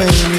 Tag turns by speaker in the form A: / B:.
A: away